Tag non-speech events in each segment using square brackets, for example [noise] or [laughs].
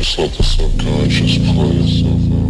Just let the subconscious play itself out.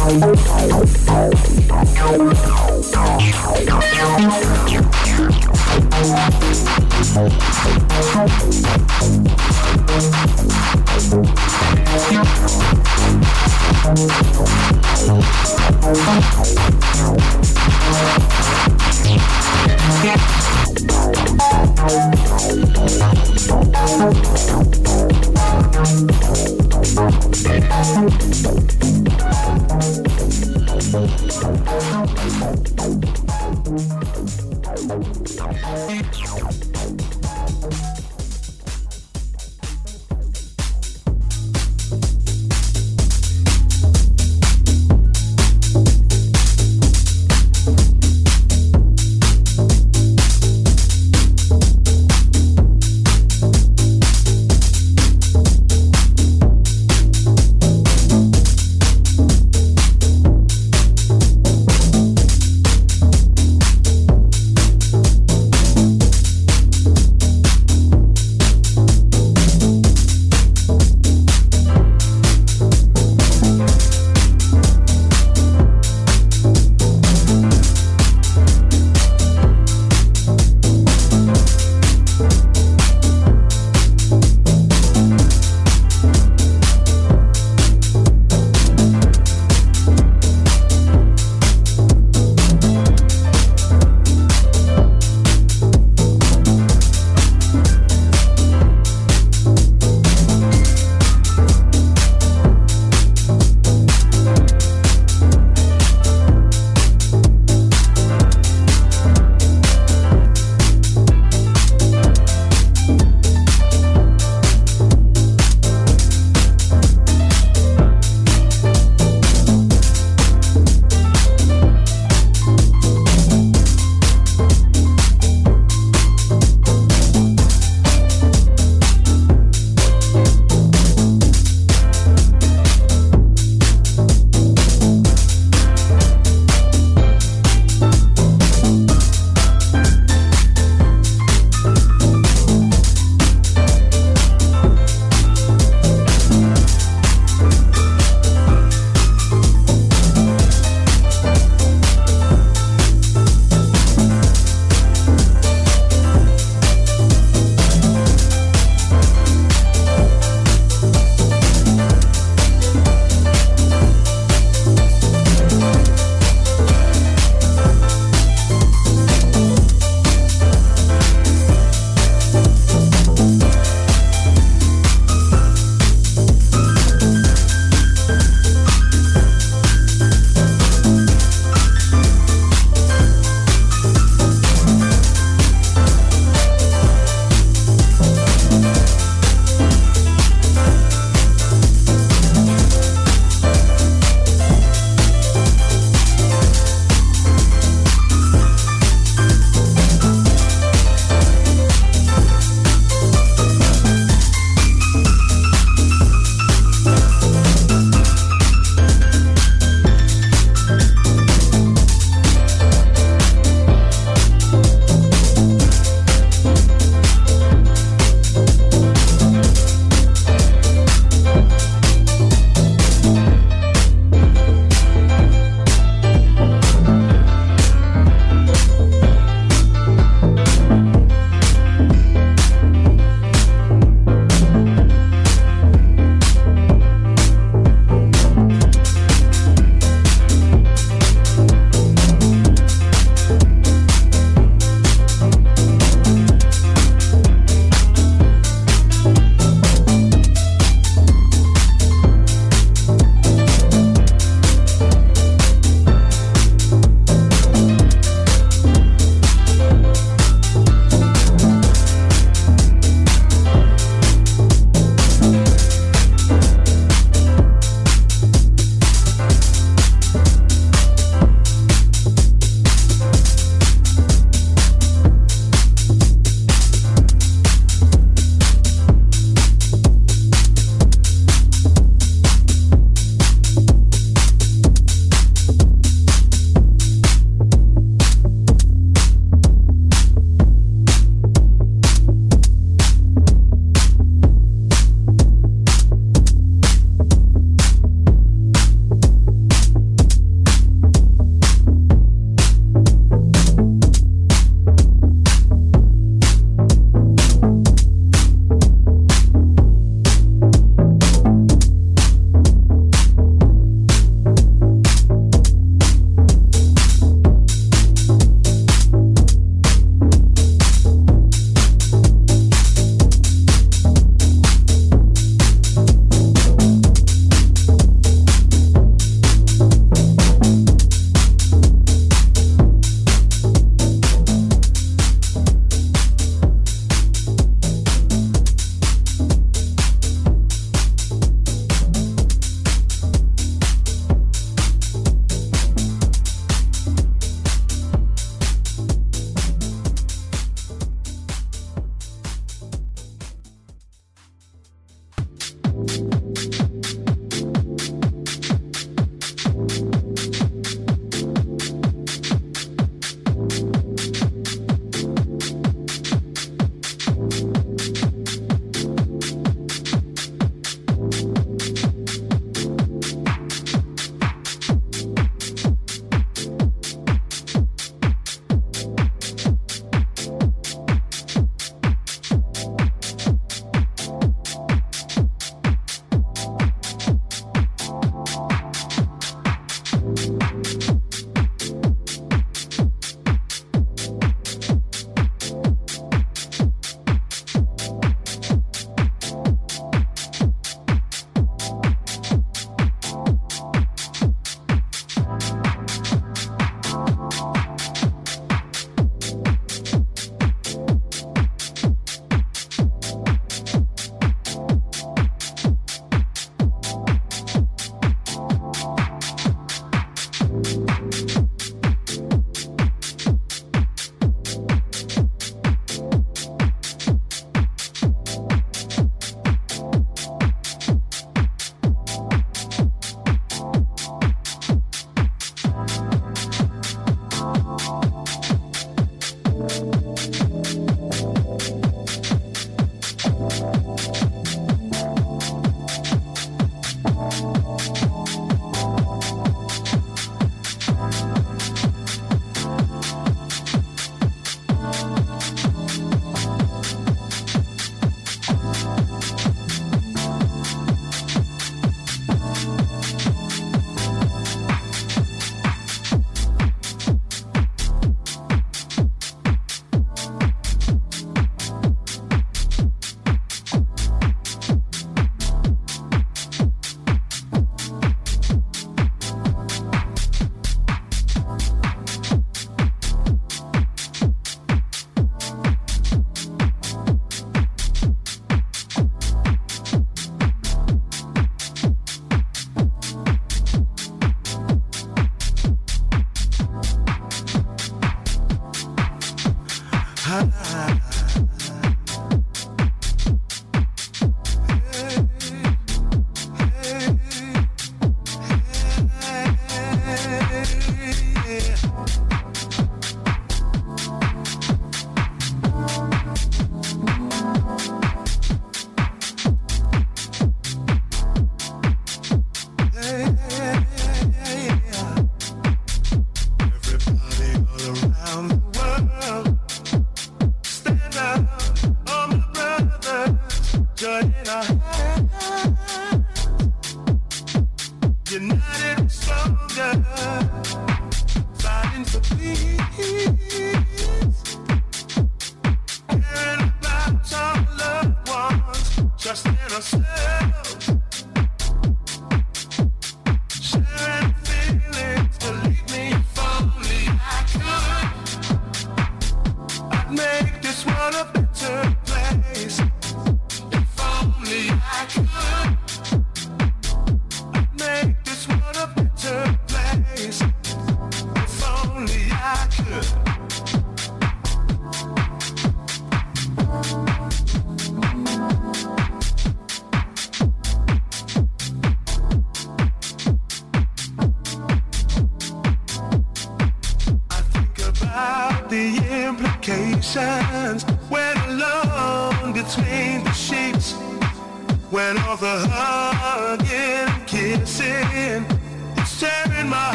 Thank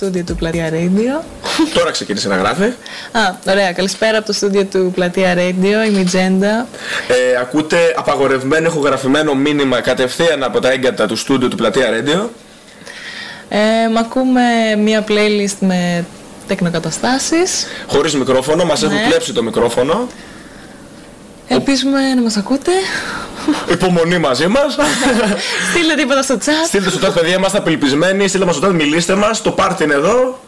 στούντιο του Πλατεία Radio. Τώρα ξεκίνησε να γράφει. Α, ωραία. Καλησπέρα από το στούντιο του Πλατεία Radio, η Μιτζέντα. Ε, ακούτε απαγορευμένο ηχογραφημένο μήνυμα κατευθείαν από τα έγκατα του στούντιο του Πλατεία Radio. Ε, μ' ακούμε μια playlist με τεκνοκαταστάσεις. Χωρίς μικρόφωνο, μας έχουν Ναι. κλέψει το μικρόφωνο. Ελπίζουμε να μας ακούτε. Υπομονή μαζί μας. Στείλτε τίποτα στο chat. Στείλτε στο chat παιδιά, είμαστε απελπισμένοι. Στείλτε μας στο chat, μιλήστε μας. Το πάρτι είναι εδώ.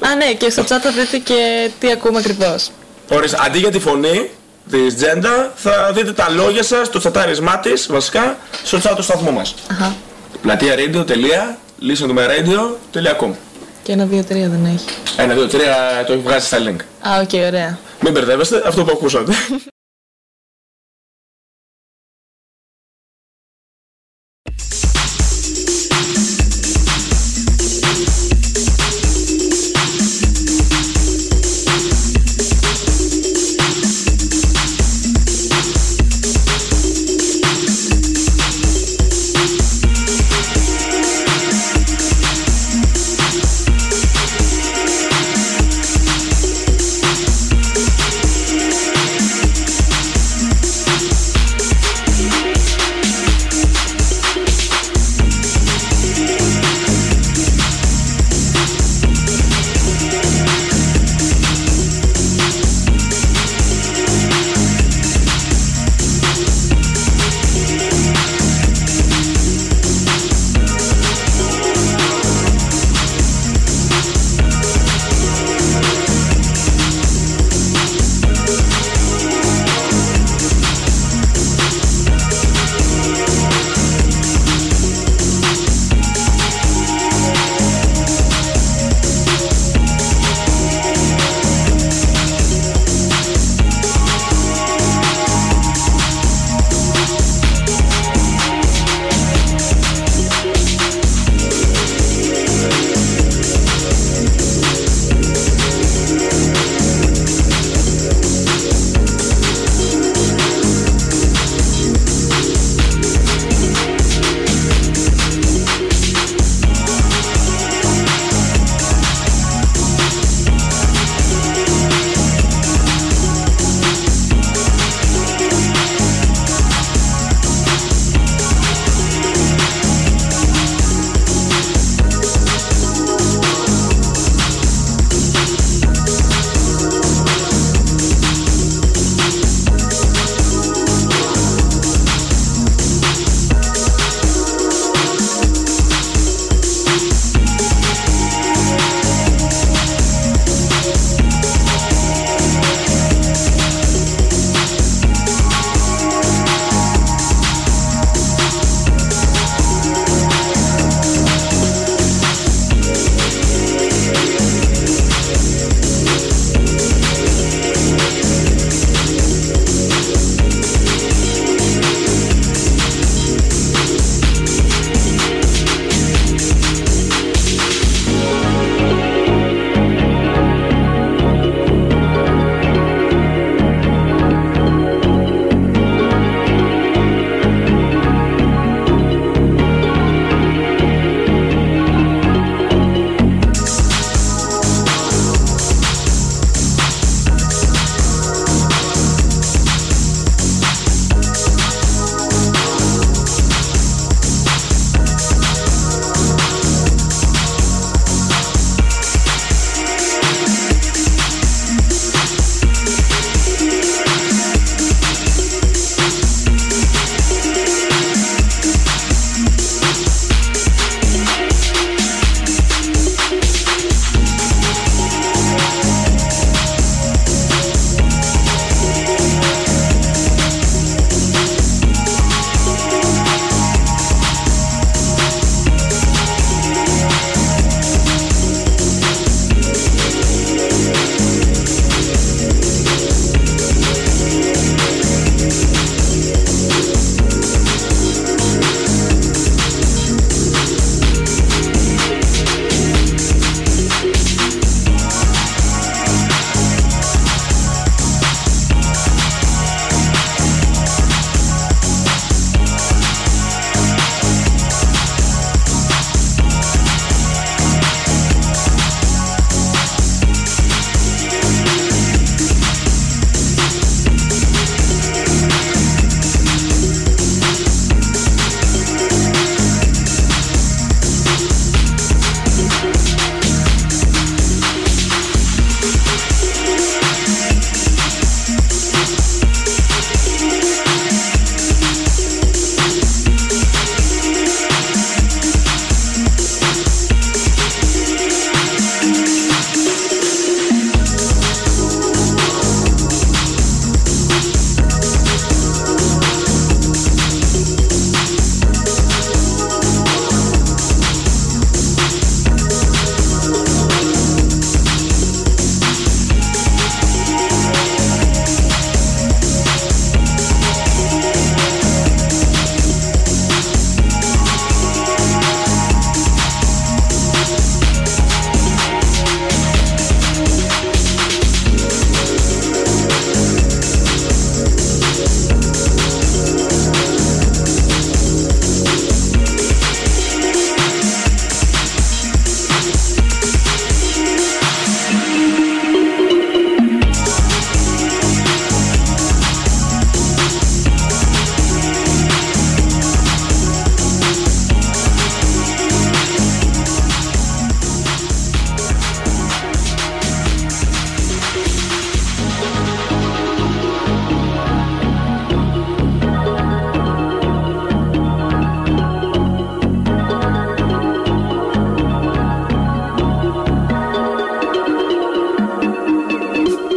Α, ναι, και στο chat θα δείτε και τι ακούμε ακριβώς. Ορίστε, αντί για τη φωνή της Τζέντα, θα δείτε τα λόγια σας, το τσατάρισμά της, βασικά, στο chat του σταθμού μας. Αχα. Πλατεία radio. listentomyradio.com Και ένα, δύο, τρία δεν έχει. Ένα, δύο, τρία το έχει βγάζει στα link. Α, οκ, ωραία. Μην μπερδεύεστε, αυτό που ακούσατε. [laughs]